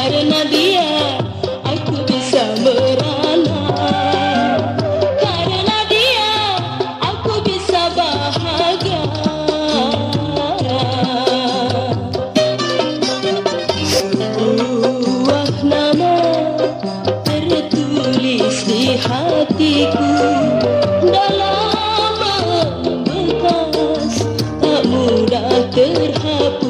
karena dia aku bisa merana karena dia aku bisa bahagia sebuah nama tertulis di hatiku. Dalam bekas tak mudah terhapus.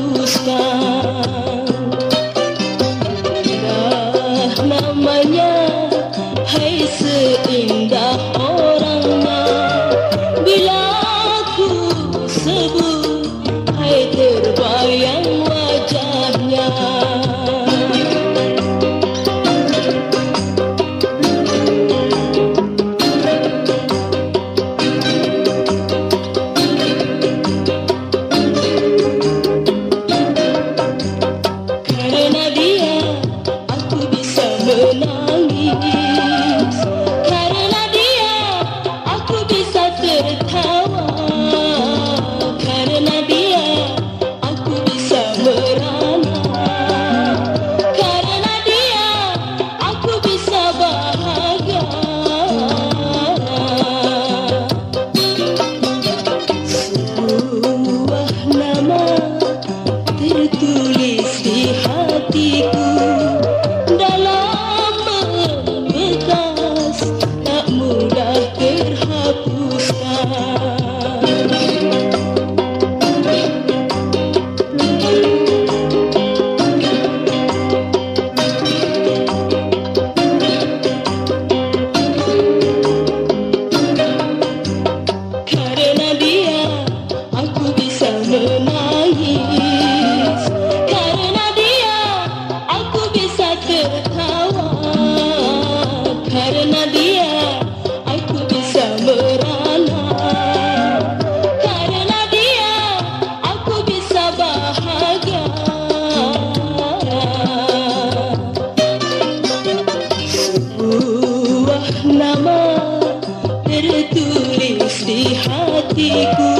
di hatiku.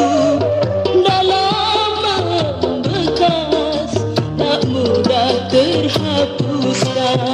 Dalam bekas tak mudah terhapuskan.